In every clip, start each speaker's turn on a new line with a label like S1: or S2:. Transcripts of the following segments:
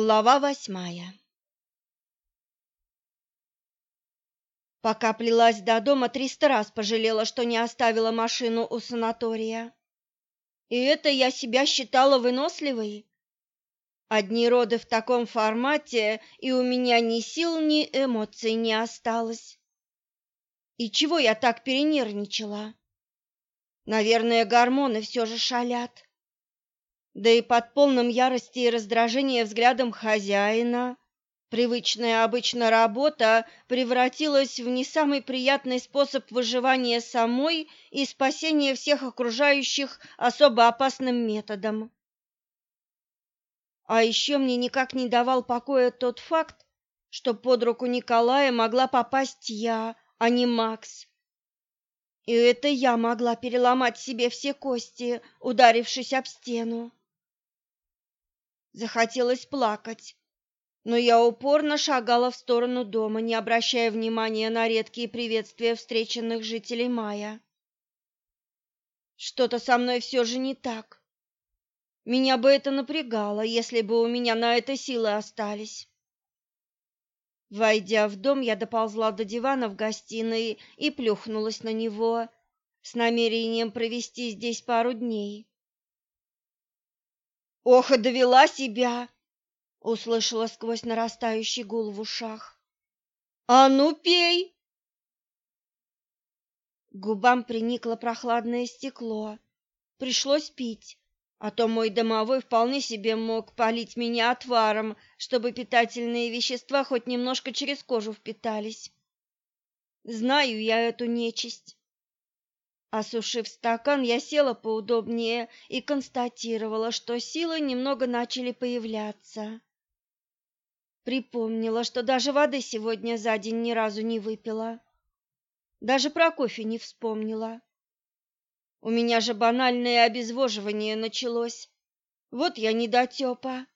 S1: Глава восьмая Пока плелась до дома, триста раз пожалела, что не оставила машину у санатория. И это я себя считала выносливой. Одни роды в таком формате, и у меня ни сил, ни эмоций не осталось. И чего я так перенервничала? Наверное, гормоны все же шалят да и под полным ярости и раздражения взглядом хозяина привычная обычно работа превратилась в не самый приятный способ выживания самой и спасения всех окружающих особо опасным методом. А еще мне никак не давал покоя тот факт, что под руку Николая могла попасть я, а не Макс. И это я могла переломать себе все кости, ударившись об стену. Захотелось плакать, но я упорно шагала в сторону дома, не обращая внимания на редкие приветствия встреченных жителей Мая. Что-то со мной все же не так. Меня бы это напрягало, если бы у меня на это силы остались. Войдя в дом, я доползла до дивана в гостиной и плюхнулась на него с намерением провести здесь пару дней. Ох, и довела себя, услышала сквозь нарастающий гул в ушах. А ну пей. Губам приникло прохладное стекло. Пришлось пить, а то мой домовой вполне себе мог полить меня отваром, чтобы питательные вещества хоть немножко через кожу впитались. Знаю я эту нечисть. Осушив стакан, я села поудобнее и констатировала, что силы немного начали появляться. Припомнила, что даже воды сегодня за день ни разу не выпила. Даже про кофе не вспомнила. У меня же банальное обезвоживание началось. Вот я недотепа.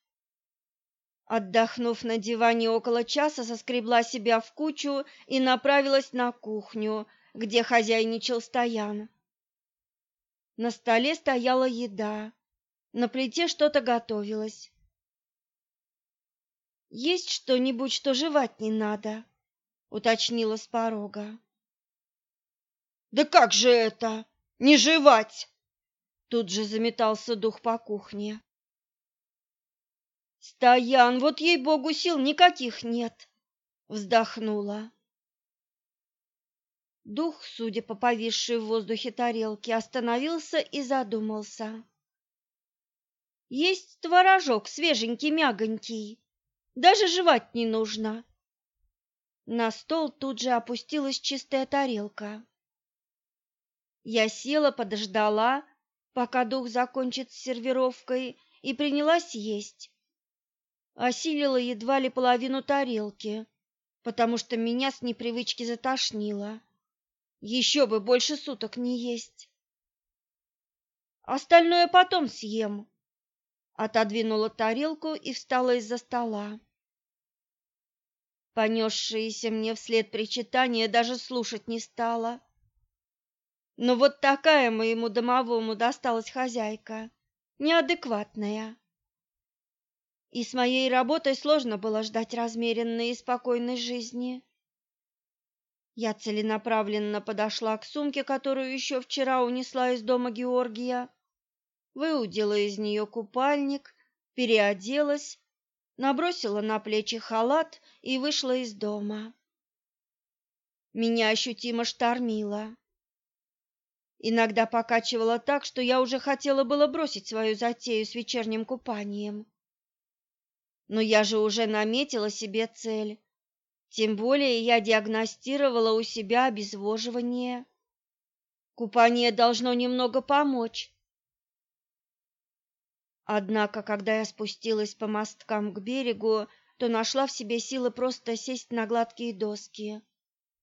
S1: Отдохнув на диване около часа, соскребла себя в кучу и направилась на кухню, где хозяйничал Стоян. На столе стояла еда, на плите что-то готовилось. Есть что-нибудь, что жевать не надо, уточнила с порога. Да как же это? Не жевать? Тут же заметался дух по кухне. Стоян, вот ей-богу, сил никаких нет, вздохнула. Дух, судя по повисшей в воздухе тарелке, остановился и задумался. Есть творожок свеженький, мягонький. Даже жевать не нужно. На стол тут же опустилась чистая тарелка. Я села, подождала, пока дух закончит с сервировкой, и принялась есть. Осилила едва ли половину тарелки, потому что меня с непривычки затошнило. Еще бы больше суток не есть. Остальное потом съем. Отодвинула тарелку и встала из-за стола. Понесшиеся мне вслед причитания даже слушать не стала. Но вот такая моему домовому досталась хозяйка, неадекватная. И с моей работой сложно было ждать размеренной и спокойной жизни. Я целенаправленно подошла к сумке, которую еще вчера унесла из дома Георгия, выудила из нее купальник, переоделась, набросила на плечи халат и вышла из дома. Меня ощутимо штормило. Иногда покачивало так, что я уже хотела было бросить свою затею с вечерним купанием. Но я же уже наметила себе цель тем более я диагностировала у себя обезвоживание. Купание должно немного помочь. Однако, когда я спустилась по мосткам к берегу, то нашла в себе силы просто сесть на гладкие доски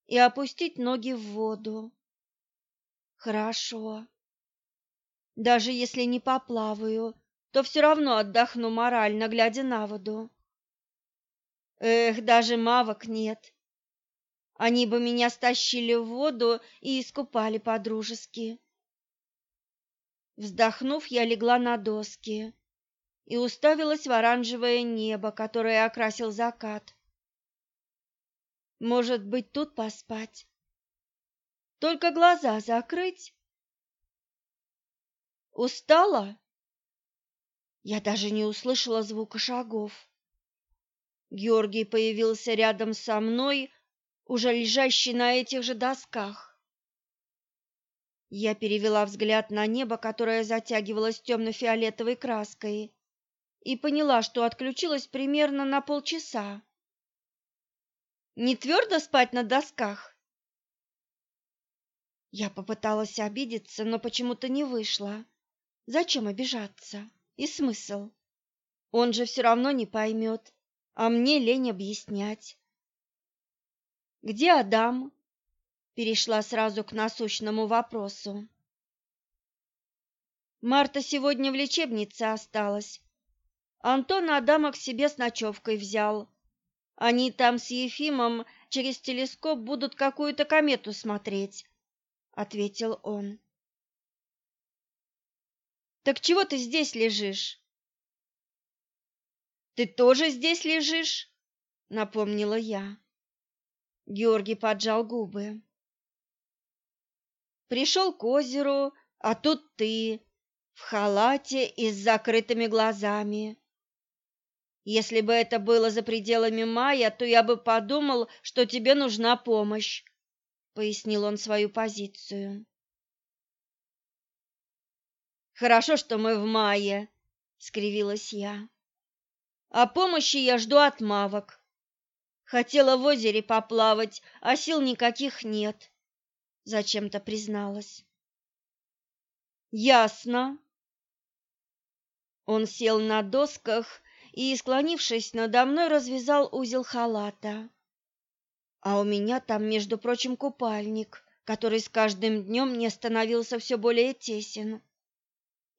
S1: и опустить ноги в воду. Хорошо. Даже если не поплаваю, то все равно отдохну морально, глядя на воду. Эх, даже мавок нет. Они бы меня стащили в воду и искупали по-дружески. Вздохнув, я легла на доски и уставилась в оранжевое небо, которое окрасил закат. Может быть, тут поспать? Только глаза закрыть? Устала? Я даже не услышала звука шагов. Георгий появился рядом со мной, уже лежащий на этих же досках. Я перевела взгляд на небо, которое затягивалось темно-фиолетовой краской, и поняла, что отключилась примерно на полчаса. Не твердо спать на досках? Я попыталась обидеться, но почему-то не вышло. Зачем обижаться? И смысл? Он же все равно не поймет, а мне лень объяснять. Где Адам? Перешла сразу к насущному вопросу. Марта сегодня в лечебнице осталась. Антон Адама к себе с ночевкой взял. Они там с Ефимом через телескоп будут какую-то комету смотреть, ответил он. Так чего ты здесь лежишь? Ты тоже здесь лежишь? напомнила я. Георгий поджал губы. Пришел к озеру, а тут ты в халате и с закрытыми глазами. Если бы это было за пределами мая, то я бы подумал, что тебе нужна помощь, пояснил он свою позицию. Хорошо, что мы в мае, скривилась я. А помощи я жду от мавок. Хотела в озере поплавать, а сил никаких нет, зачем-то призналась. Ясно. Он сел на досках и, склонившись надо мной, развязал узел халата. А у меня там, между прочим, купальник, который с каждым днем мне становился все более тесен.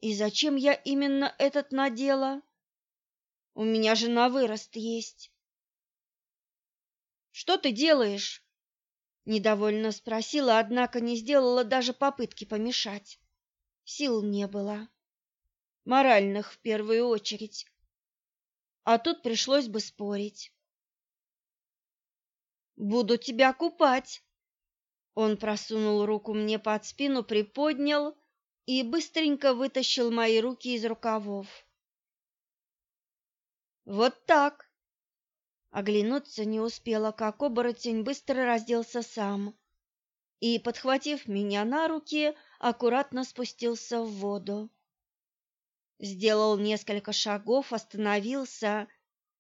S1: И зачем я именно этот надела? У меня же на вырост есть. Что ты делаешь? Недовольно спросила, однако не сделала даже попытки помешать. Сил не было. Моральных в первую очередь а тут пришлось бы спорить. Буду тебя купать. Он просунул руку мне под спину, приподнял и быстренько вытащил мои руки из рукавов. Вот так. Оглянуться не успела, как оборотень быстро разделся сам и, подхватив меня на руки, аккуратно спустился в воду сделал несколько шагов, остановился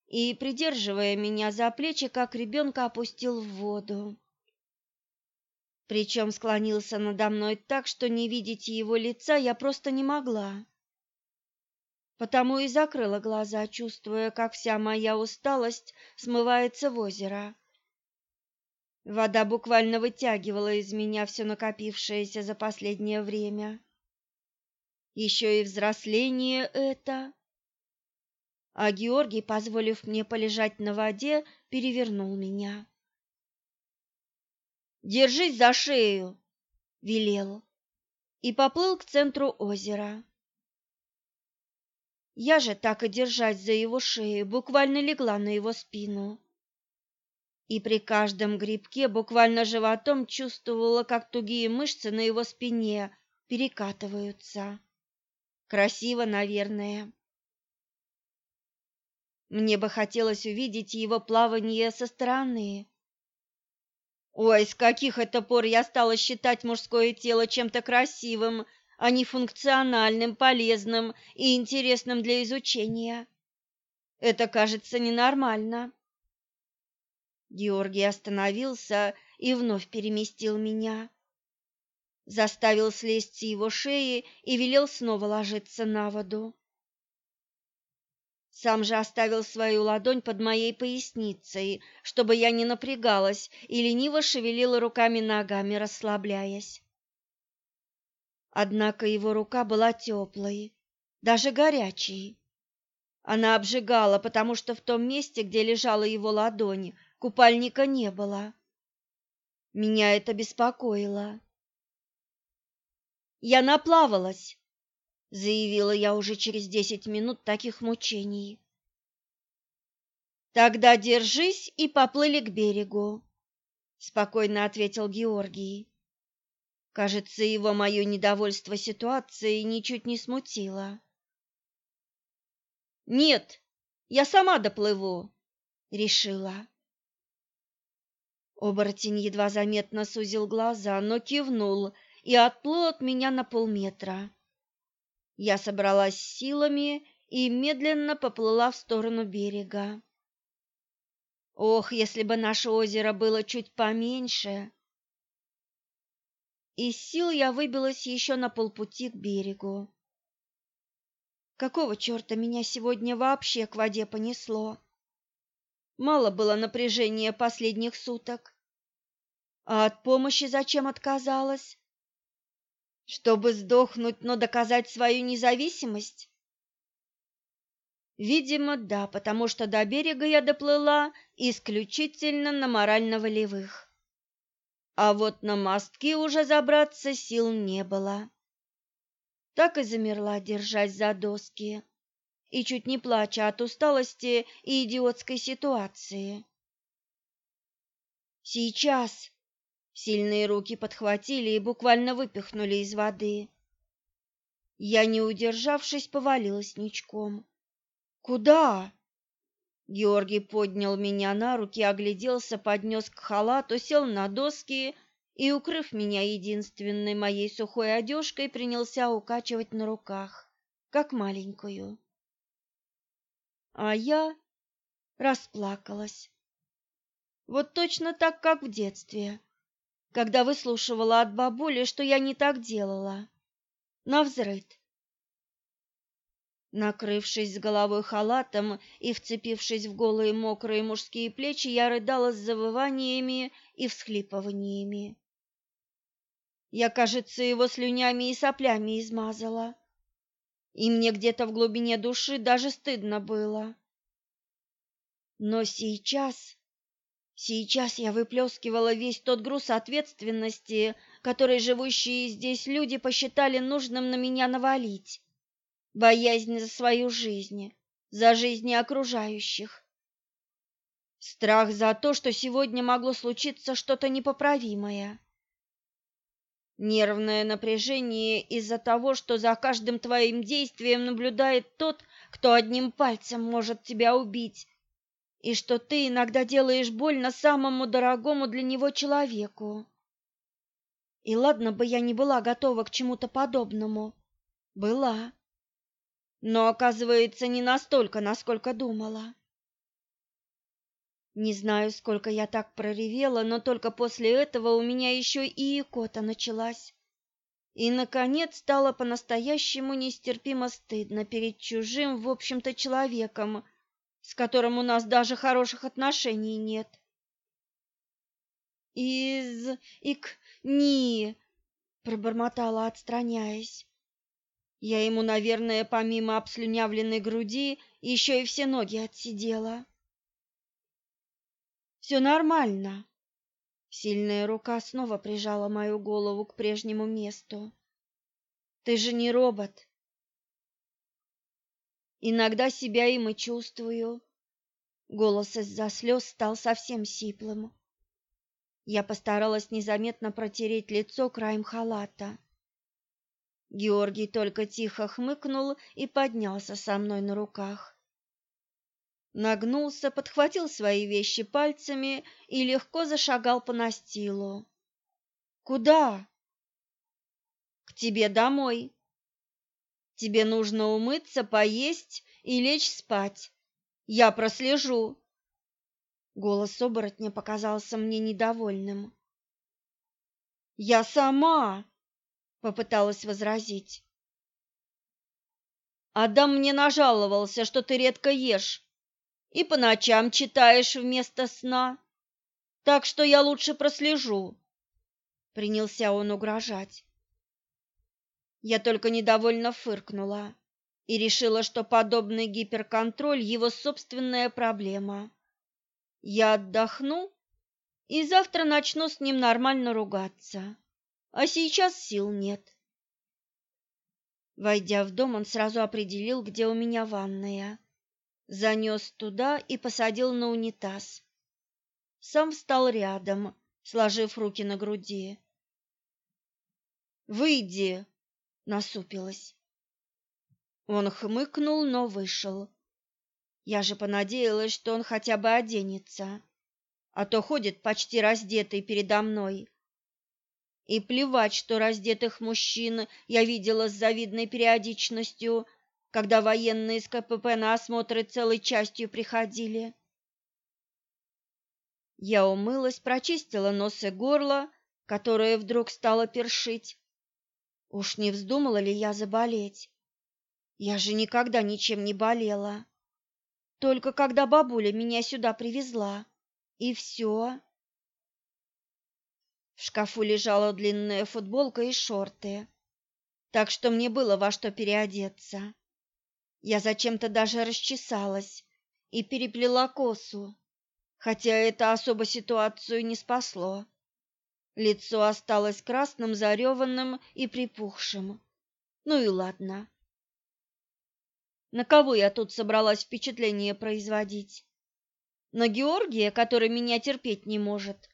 S1: и, придерживая меня за плечи, как ребенка, опустил в воду. Причем склонился надо мной так, что не видеть его лица я просто не могла. Потому и закрыла глаза, чувствуя, как вся моя усталость смывается в озеро. Вода буквально вытягивала из меня все накопившееся за последнее время еще и взросление это. А Георгий, позволив мне полежать на воде, перевернул меня. Держись за шею, велел и поплыл к центру озера. Я же так и держась за его шею, буквально легла на его спину. И при каждом грибке буквально животом чувствовала, как тугие мышцы на его спине перекатываются. Красиво, наверное. Мне бы хотелось увидеть его плавание со стороны. Ой, с каких это пор я стала считать мужское тело чем-то красивым, а не функциональным, полезным и интересным для изучения. Это кажется ненормально. Георгий остановился и вновь переместил меня заставил слезть с его шеи и велел снова ложиться на воду. Сам же оставил свою ладонь под моей поясницей, чтобы я не напрягалась и лениво шевелила руками-ногами, расслабляясь. Однако его рука была теплой, даже горячей. Она обжигала, потому что в том месте, где лежала его ладонь, купальника не было. Меня это беспокоило. Я наплавалась, заявила я уже через десять минут таких мучений. Тогда держись и поплыли к берегу, спокойно ответил Георгий. Кажется, его мое недовольство ситуацией ничуть не смутило. Нет, я сама доплыву, решила. Оборотень едва заметно сузил глаза, но кивнул и отплыл от меня на полметра. Я собралась силами и медленно поплыла в сторону берега. Ох, если бы наше озеро было чуть поменьше. Из сил я выбилась еще на полпути к берегу. Какого черта меня сегодня вообще к воде понесло? Мало было напряжения последних суток. А от помощи зачем отказалась? Чтобы сдохнуть, но доказать свою независимость? Видимо, да, потому что до берега я доплыла исключительно на морально-волевых. А вот на мостки уже забраться сил не было. Так и замерла, держась за доски, и чуть не плача от усталости и идиотской ситуации. Сейчас сильные руки подхватили и буквально выпихнули из воды. Я, не удержавшись, повалилась ничком. Куда? Георгий поднял меня на руки, огляделся, поднес к халату, сел на доски и, укрыв меня единственной моей сухой одежкой, принялся укачивать на руках, как маленькую. А я расплакалась. Вот точно так, как в детстве, когда выслушивала от бабули, что я не так делала. Навзрыд. Накрывшись с головой халатом и вцепившись в голые мокрые мужские плечи, я рыдала с завываниями и всхлипываниями. Я, кажется, его слюнями и соплями измазала. И мне где-то в глубине души даже стыдно было. Но сейчас, сейчас я выплескивала весь тот груз ответственности, который живущие здесь люди посчитали нужным на меня навалить боязнь за свою жизнь, за жизни окружающих. Страх за то, что сегодня могло случиться что-то непоправимое. Нервное напряжение из-за того, что за каждым твоим действием наблюдает тот, кто одним пальцем может тебя убить, и что ты иногда делаешь больно самому дорогому для него человеку. И ладно бы я не была готова к чему-то подобному. Была но, оказывается, не настолько, насколько думала. Не знаю, сколько я так проревела, но только после этого у меня еще и икота началась. И, наконец, стало по-настоящему нестерпимо стыдно перед чужим, в общем-то, человеком, с которым у нас даже хороших отношений нет. «Из... ик... ни...» — пробормотала, отстраняясь. Я ему, наверное, помимо обслюнявленной груди, еще и все ноги отсидела. Все нормально. Сильная рука снова прижала мою голову к прежнему месту. Ты же не робот. Иногда себя им и чувствую. Голос из-за слез стал совсем сиплым. Я постаралась незаметно протереть лицо краем халата. Георгий только тихо хмыкнул и поднялся со мной на руках. Нагнулся, подхватил свои вещи пальцами и легко зашагал по настилу. Куда? К тебе домой. Тебе нужно умыться, поесть и лечь спать. Я прослежу. Голос оборотня показался мне недовольным. Я сама, попыталась возразить. Адам мне нажаловался, что ты редко ешь и по ночам читаешь вместо сна. Так что я лучше прослежу. Принялся он угрожать. Я только недовольно фыркнула и решила, что подобный гиперконтроль его собственная проблема. Я отдохну и завтра начну с ним нормально ругаться а сейчас сил нет. Войдя в дом, он сразу определил, где у меня ванная. Занес туда и посадил на унитаз. Сам встал рядом, сложив руки на груди. «Выйди!» — насупилась. Он хмыкнул, но вышел. Я же понадеялась, что он хотя бы оденется, а то ходит почти раздетый передо мной. И плевать, что раздетых мужчин я видела с завидной периодичностью, когда военные с КПП на осмотры целой частью приходили. Я умылась, прочистила нос и горло, которое вдруг стало першить. Уж не вздумала ли я заболеть? Я же никогда ничем не болела. Только когда бабуля меня сюда привезла. И все. В шкафу лежала длинная футболка и шорты, так что мне было во что переодеться. Я зачем-то даже расчесалась и переплела косу, хотя это особо ситуацию не спасло. Лицо осталось красным, зареванным и припухшим. Ну и ладно. На кого я тут собралась впечатление производить? На Георгия, который меня терпеть не может?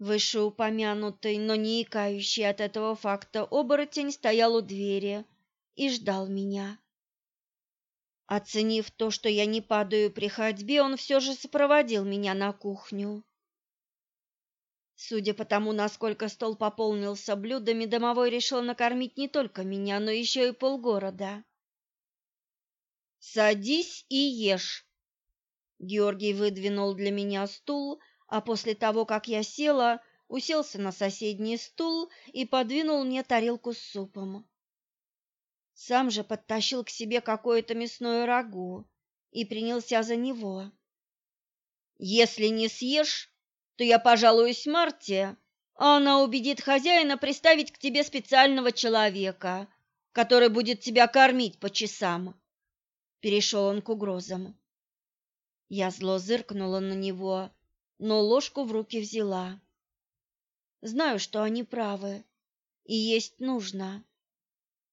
S1: Вышеупомянутый, но не икающий от этого факта оборотень стоял у двери и ждал меня. Оценив то, что я не падаю при ходьбе, он все же сопроводил меня на кухню. Судя по тому, насколько стол пополнился блюдами, домовой решил накормить не только меня, но еще и полгорода. «Садись и ешь!» Георгий выдвинул для меня стул, а после того, как я села, уселся на соседний стул и подвинул мне тарелку с супом. Сам же подтащил к себе какое-то мясное рагу и принялся за него. «Если не съешь, то я пожалуюсь Марте, а она убедит хозяина приставить к тебе специального человека, который будет тебя кормить по часам». Перешел он к угрозам. Я зло зыркнула на него, но ложку в руки взяла. Знаю, что они правы, и есть нужно.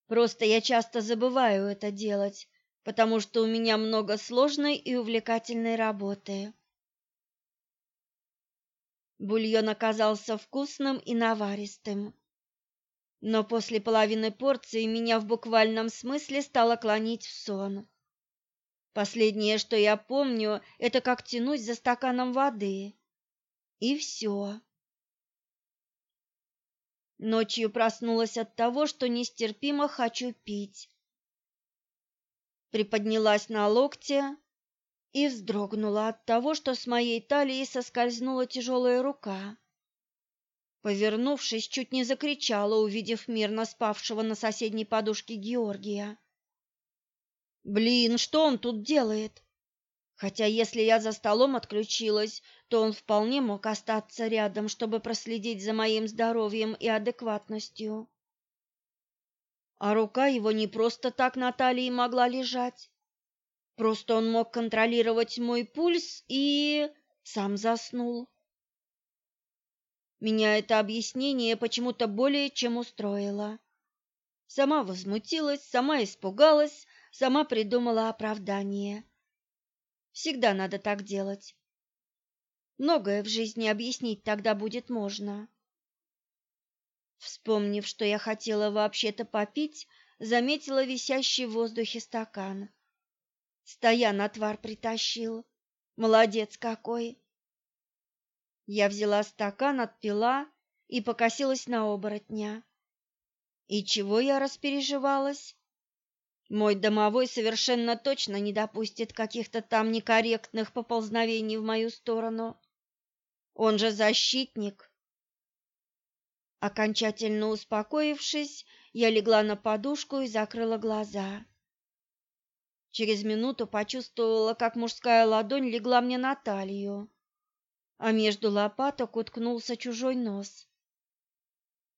S1: Просто я часто забываю это делать, потому что у меня много сложной и увлекательной работы. Бульон оказался вкусным и наваристым. Но после половины порции меня в буквальном смысле стало клонить в сон. Последнее, что я помню, это как тянусь за стаканом воды. И все. Ночью проснулась от того, что нестерпимо хочу пить. Приподнялась на локте и вздрогнула от того, что с моей талии соскользнула тяжелая рука. Повернувшись, чуть не закричала, увидев мирно спавшего на соседней подушке Георгия. Блин, что он тут делает? Хотя если я за столом отключилась, то он вполне мог остаться рядом, чтобы проследить за моим здоровьем и адекватностью. А рука его не просто так на талии могла лежать. Просто он мог контролировать мой пульс и сам заснул. Меня это объяснение почему-то более чем устроило. Сама возмутилась, сама испугалась, Сама придумала оправдание. Всегда надо так делать. Многое в жизни объяснить тогда будет можно. Вспомнив, что я хотела вообще-то попить, заметила висящий в воздухе стакан. Стоян отвар притащил. Молодец какой! Я взяла стакан, отпила и покосилась на оборотня. И чего я распереживалась? Мой домовой совершенно точно не допустит каких-то там некорректных поползновений в мою сторону. Он же защитник. Окончательно успокоившись, я легла на подушку и закрыла глаза. Через минуту почувствовала, как мужская ладонь легла мне на талию, а между лопаток уткнулся чужой нос.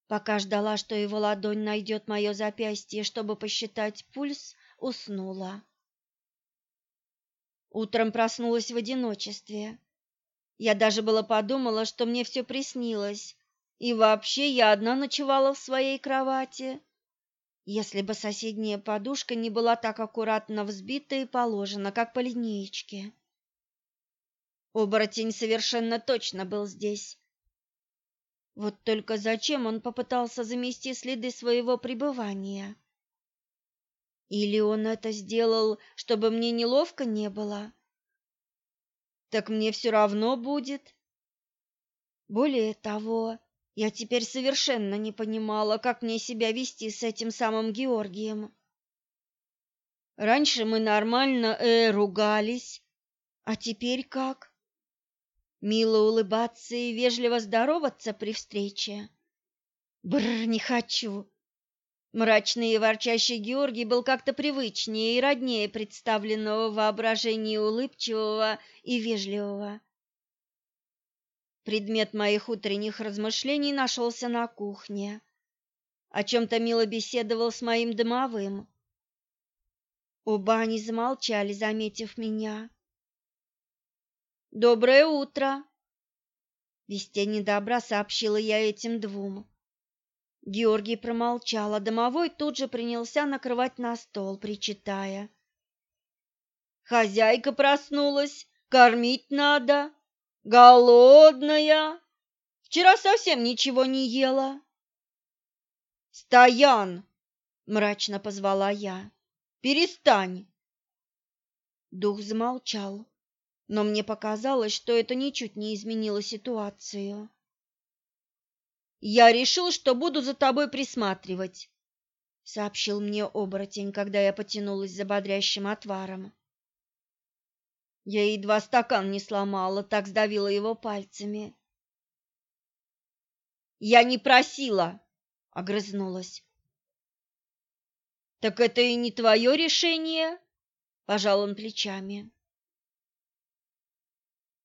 S1: Пока ждала, что его ладонь найдет мое запястье, чтобы посчитать пульс, уснула. Утром проснулась в одиночестве. Я даже было подумала, что мне все приснилось, и вообще я одна ночевала в своей кровати. если бы соседняя подушка не была так аккуратно взбита и положена, как по линеечке. Оборотень совершенно точно был здесь. Вот только зачем он попытался замести следы своего пребывания? Или он это сделал, чтобы мне неловко не было? Так мне все равно будет. Более того, я теперь совершенно не понимала, как мне себя вести с этим самым Георгием. Раньше мы нормально э, ругались, а теперь как? Мило улыбаться и вежливо здороваться при встрече? Бррр, не хочу. Мрачный и ворчащий Георгий был как-то привычнее и роднее представленного воображения улыбчивого и вежливого. Предмет моих утренних размышлений нашелся на кухне. О чем-то мило беседовал с моим домовым. Оба они замолчали, заметив меня. «Доброе утро!» Вестя недобра сообщила я этим двум. Георгий промолчал, а домовой тут же принялся накрывать на стол, причитая. «Хозяйка проснулась, кормить надо, голодная, вчера совсем ничего не ела». «Стоян!» — мрачно позвала я. «Перестань!» Дух замолчал, но мне показалось, что это ничуть не изменило ситуацию. Я решил, что буду за тобой присматривать, сообщил мне оборотень, когда я потянулась за бодрящим отваром. Я едва стакан не сломала, так сдавила его пальцами. Я не просила, огрызнулась. Так это и не твое решение, пожал он плечами.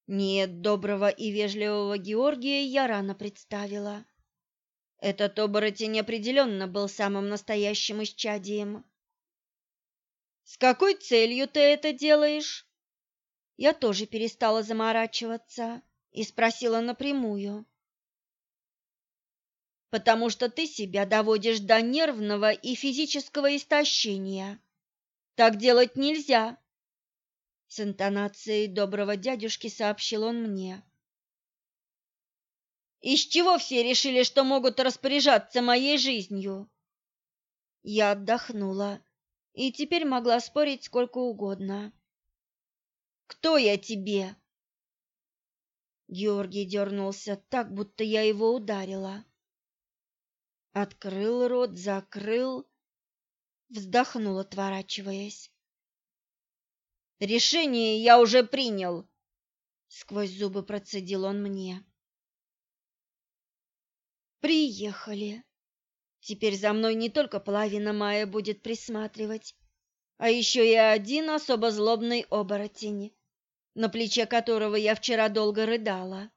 S1: Нет, доброго и вежливого Георгия я рано представила. Этот оборотень определенно был самым настоящим исчадием. «С какой целью ты это делаешь?» Я тоже перестала заморачиваться и спросила напрямую. «Потому что ты себя доводишь до нервного и физического истощения. Так делать нельзя!» С интонацией доброго дядюшки сообщил он мне. Из чего все решили, что могут распоряжаться моей жизнью? Я отдохнула и теперь могла спорить сколько угодно. Кто я тебе? Георгий дернулся так, будто я его ударила. Открыл рот, закрыл, вздохнул, отворачиваясь. Решение я уже принял, сквозь зубы процедил он мне. Приехали. Теперь за мной не только половина мая будет присматривать, а еще и один особо злобный оборотень, на плече которого я вчера долго рыдала.